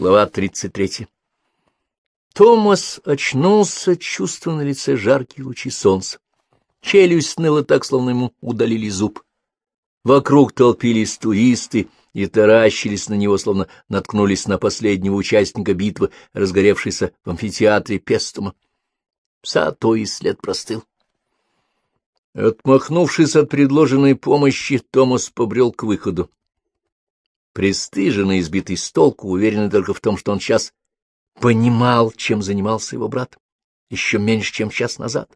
Глава 33. Томас очнулся, чувствуя на лице жаркие лучи солнца. Челюсть ныла так, словно ему удалили зуб. Вокруг толпились туристы и таращились на него, словно наткнулись на последнего участника битвы, разгоревшейся в амфитеатре Пестума. Пса то и след простыл. Отмахнувшись от предложенной помощи, Томас побрел к выходу. Пристыженный, избитый с толку, уверенный только в том, что он сейчас понимал, чем занимался его брат, еще меньше, чем час назад.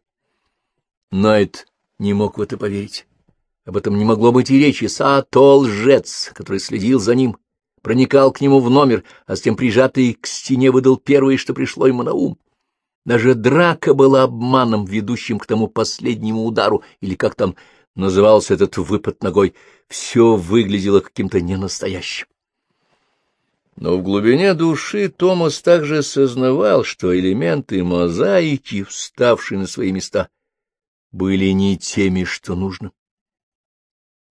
Найт не мог в это поверить. Об этом не могло быть и речи. Сато — лжец, который следил за ним, проникал к нему в номер, а с тем прижатый к стене выдал первое, что пришло ему на ум. Даже драка была обманом, ведущим к тому последнему удару, или как там назывался этот выпад ногой. Все выглядело каким-то ненастоящим. Но в глубине души Томас также сознавал, что элементы мозаики, вставшие на свои места, были не теми, что нужно.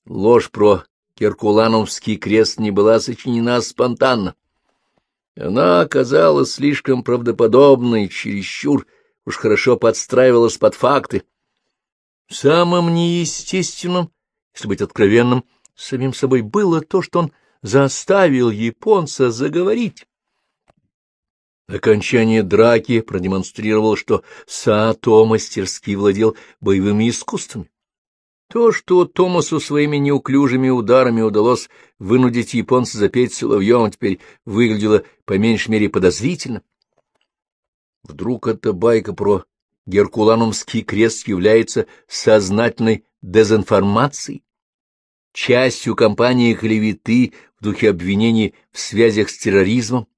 Ложь про Керкулановский крест не была сочинена спонтанно. Она оказалась слишком правдоподобной, чересчур уж хорошо подстраивалась под факты. Самым неестественным, если быть откровенным, самим собой было то, что он заставил японца заговорить. Окончание драки продемонстрировало, что Саато мастерски владел боевыми искусствами. То, что Томасу своими неуклюжими ударами удалось вынудить японца запеть соловьем, теперь выглядело по меньшей мере подозрительно. Вдруг эта байка про Геркуланумский крест является сознательной дезинформацией, частью кампании клеветы в духе обвинений в связях с терроризмом,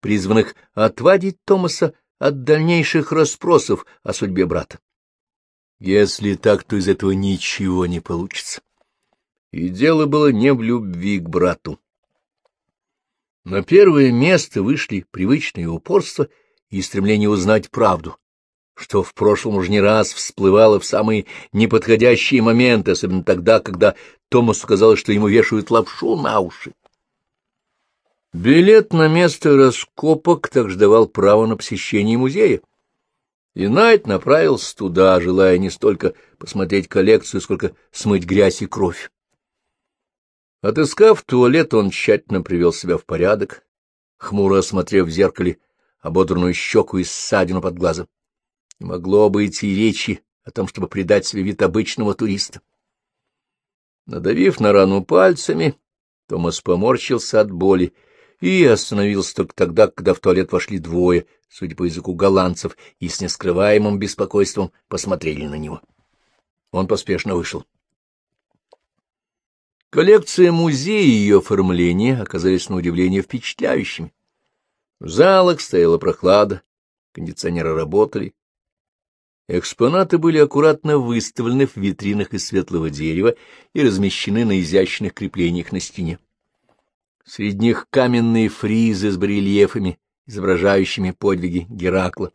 призванных отвадить Томаса от дальнейших расспросов о судьбе брата. Если так, то из этого ничего не получится. И дело было не в любви к брату. На первое место вышли привычное упорство и стремление узнать правду, что в прошлом уже не раз всплывало в самые неподходящие моменты, особенно тогда, когда Томасу казалось, что ему вешают лапшу на уши. Билет на место раскопок также давал право на посещение музея. И Найт направился туда, желая не столько посмотреть коллекцию, сколько смыть грязь и кровь. Отыскав туалет, он тщательно привел себя в порядок, хмуро осмотрев в зеркале ободранную щеку и ссадину под глазом. Не могло быть и речи о том, чтобы придать себе вид обычного туриста. Надавив на рану пальцами, Томас поморщился от боли и остановился только тогда, когда в туалет вошли двое, судя по языку голландцев, и с нескрываемым беспокойством посмотрели на него. Он поспешно вышел. Коллекция музея и ее оформление оказались на удивление впечатляющими. В залах стояла прохлада, кондиционеры работали. Экспонаты были аккуратно выставлены в витринах из светлого дерева и размещены на изящных креплениях на стене. Среди них каменные фризы с барельефами, изображающими подвиги Геракла,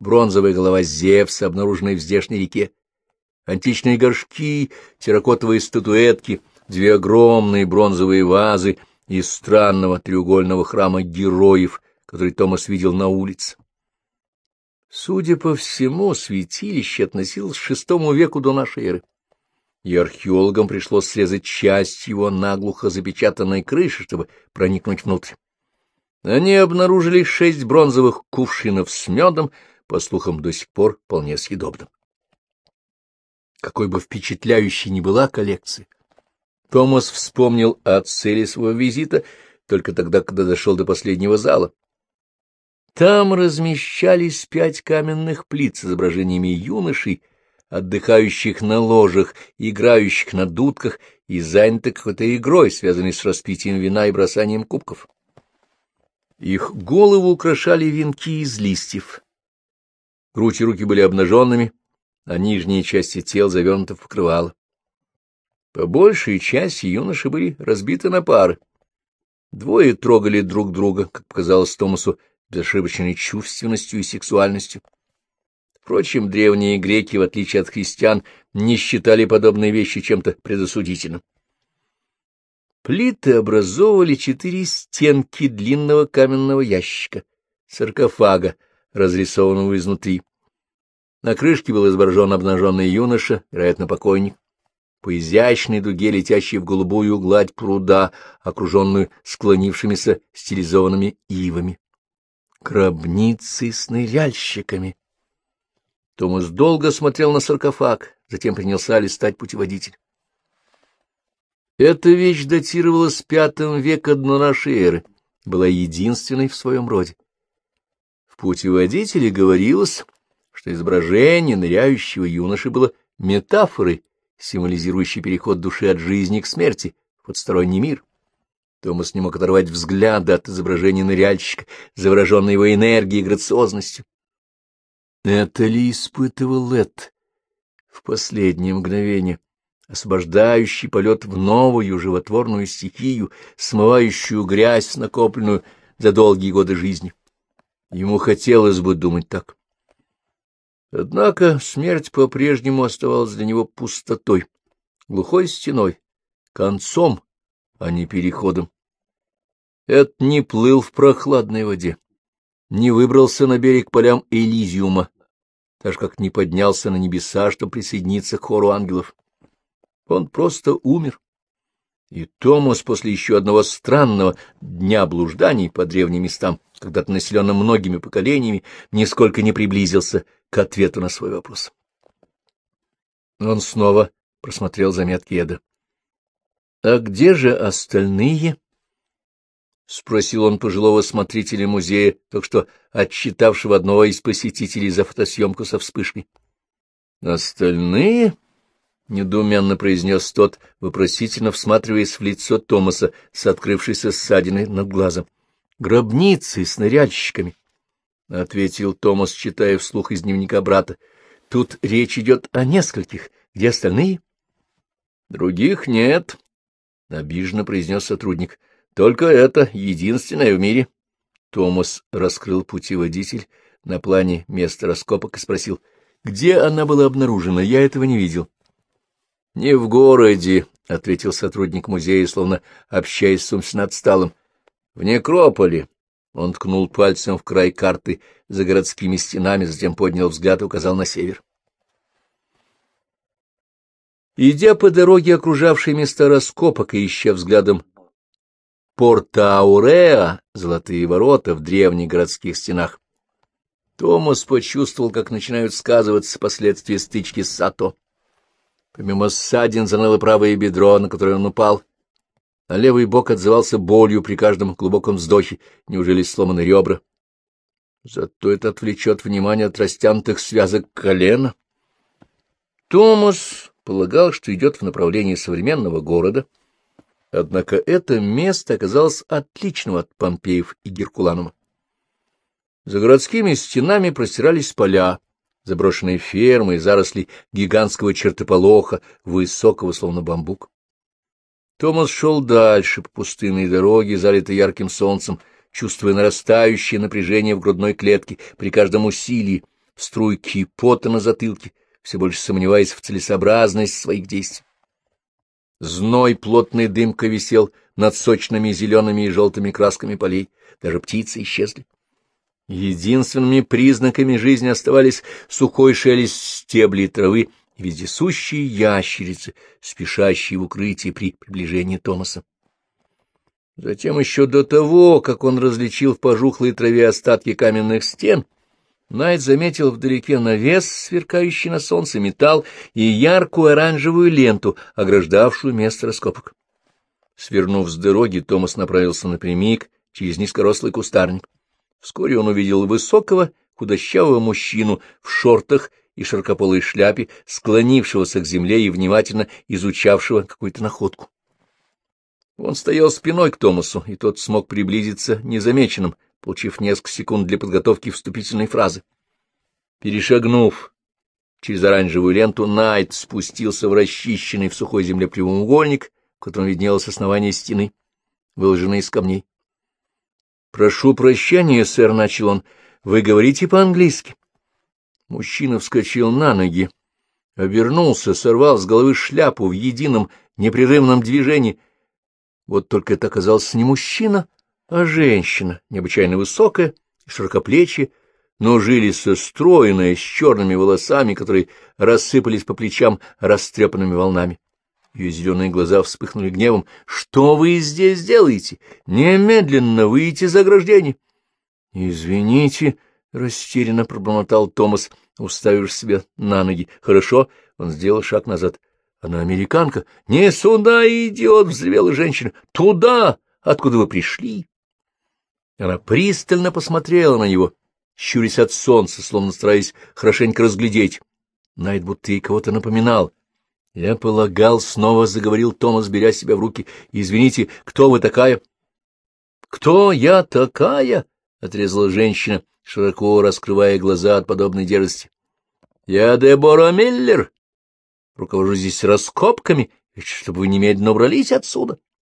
бронзовая голова Зевса, обнаруженная в здешней реке, античные горшки, терракотовые статуэтки, две огромные бронзовые вазы из странного треугольного храма героев, который Томас видел на улице. Судя по всему, святилище относилось к шестому веку до нашей эры и археологам пришлось срезать часть его наглухо запечатанной крыши, чтобы проникнуть внутрь. Они обнаружили шесть бронзовых кувшинов с медом, по слухам, до сих пор вполне съедобным. Какой бы впечатляющей ни была коллекция, Томас вспомнил о цели своего визита только тогда, когда дошел до последнего зала. Там размещались пять каменных плит с изображениями юношей, отдыхающих на ложах, играющих на дудках и занятых какой-то игрой, связанной с распитием вина и бросанием кубков. Их голову украшали венки из листьев. Грудь и руки были обнаженными, а нижние части тел завернуты в покрывало. По большей части юноши были разбиты на пары. Двое трогали друг друга, как показалось Томасу, безошибочной чувственностью и сексуальностью. Впрочем, древние греки, в отличие от христиан, не считали подобные вещи чем-то предосудительным. Плиты образовывали четыре стенки длинного каменного ящика, саркофага, разрисованного изнутри. На крышке был изображен обнаженный юноша, вероятно, покойник, по изящной дуге, летящей в голубую гладь пруда, окруженную склонившимися стилизованными ивами. Гробницы с ныряльщиками. Томас долго смотрел на саркофаг, затем принялся листать путеводитель. Эта вещь датировалась пятым века до нашей эры, была единственной в своем роде. В путеводителе говорилось, что изображение ныряющего юноши было метафорой, символизирующей переход души от жизни к смерти в подсторонний мир. Томас не мог оторвать взгляда от изображения ныряльщика, завороженной его энергией и грациозностью. Это ли испытывал Эд в последнее мгновение? освобождающий полет в новую животворную стихию, смывающую грязь, накопленную за долгие годы жизни. Ему хотелось бы думать так. Однако смерть по-прежнему оставалась для него пустотой, глухой стеной, концом, а не переходом. Эд не плыл в прохладной воде, не выбрался на берег полям Элизиума, так как не поднялся на небеса, чтобы присоединиться к хору ангелов. Он просто умер. И Томас после еще одного странного дня блужданий по древним местам, когда-то населенным многими поколениями, нисколько не приблизился к ответу на свой вопрос. Он снова просмотрел заметки Эда. — А где же остальные? — спросил он пожилого смотрителя музея, только что отчитавшего одного из посетителей за фотосъемку со вспышкой. — Остальные? — недоуменно произнес тот, вопросительно всматриваясь в лицо Томаса с открывшейся ссадиной над глазом. — Гробницы с ныряльщиками, — ответил Томас, читая вслух из дневника брата. — Тут речь идет о нескольких. Где остальные? — Других нет, — обиженно произнес сотрудник. — Только это единственное в мире. Томас раскрыл путеводитель на плане места раскопок и спросил, — где она была обнаружена? Я этого не видел. —— Не в городе, — ответил сотрудник музея, словно общаясь с умственно отсталым. — В некрополе. Он ткнул пальцем в край карты за городскими стенами, затем поднял взгляд и указал на север. Идя по дороге, окружавшей места раскопок, и ища взглядом Порта-Ауреа, золотые ворота в древних городских стенах, Томас почувствовал, как начинают сказываться последствия стычки с Сато. Помимо ссадин заныло правое бедро, на которое он упал, а левый бок отзывался болью при каждом глубоком вздохе, неужели сломаны ребра. Зато это отвлечет внимание от растянутых связок колена. Томас полагал, что идет в направлении современного города, однако это место оказалось отличным от Помпеев и Геркуланума. За городскими стенами простирались поля, заброшенные фермы и заросли гигантского чертополоха, высокого, словно бамбук. Томас шел дальше по пустынной дороге, залитой ярким солнцем, чувствуя нарастающее напряжение в грудной клетке при каждом усилии, струйки пота на затылке, все больше сомневаясь в целесообразность своих действий. Зной плотной дымкой висел над сочными зелеными и желтыми красками полей, даже птицы исчезли. Единственными признаками жизни оставались сухой шелест стеблей травы и вездесущие ящерицы, спешащие в укрытие при приближении Томаса. Затем еще до того, как он различил в пожухлой траве остатки каменных стен, Найт заметил вдалеке навес, сверкающий на солнце металл, и яркую оранжевую ленту, ограждавшую место раскопок. Свернув с дороги, Томас направился напрямик через низкорослый кустарник. Вскоре он увидел высокого, худощавого мужчину в шортах и широкополой шляпе, склонившегося к земле и внимательно изучавшего какую-то находку. Он стоял спиной к Томасу, и тот смог приблизиться незамеченным, получив несколько секунд для подготовки вступительной фразы. Перешагнув через оранжевую ленту, Найт спустился в расчищенный в сухой земле прямоугольник, в котором виднелось основание стены, выложенное из камней. — Прошу прощения, сэр, — начал он, — вы говорите по-английски. Мужчина вскочил на ноги, обернулся, сорвал с головы шляпу в едином непрерывном движении. Вот только это оказался не мужчина, а женщина, необычайно высокая, широкоплечья, но жилисто стройная, с черными волосами, которые рассыпались по плечам растрепанными волнами. Ее зеленые глаза вспыхнули гневом. — Что вы здесь делаете? Немедленно выйти за ограждение! — Извините, — растерянно пробормотал Томас, уставив себя на ноги. — Хорошо, — он сделал шаг назад. — Она американка. — Не сюда, идиот! — взревела женщина. — Туда! Откуда вы пришли? Она пристально посмотрела на него, щурясь от солнца, словно стараясь хорошенько разглядеть. Найт будто ей кого-то напоминал. — Я полагал, — снова заговорил Томас, беря себя в руки. — Извините, кто вы такая? — Кто я такая? — отрезала женщина, широко раскрывая глаза от подобной дерзости. — Я Дебора Миллер. Руковожу здесь раскопками, чтобы вы немедленно убрались отсюда.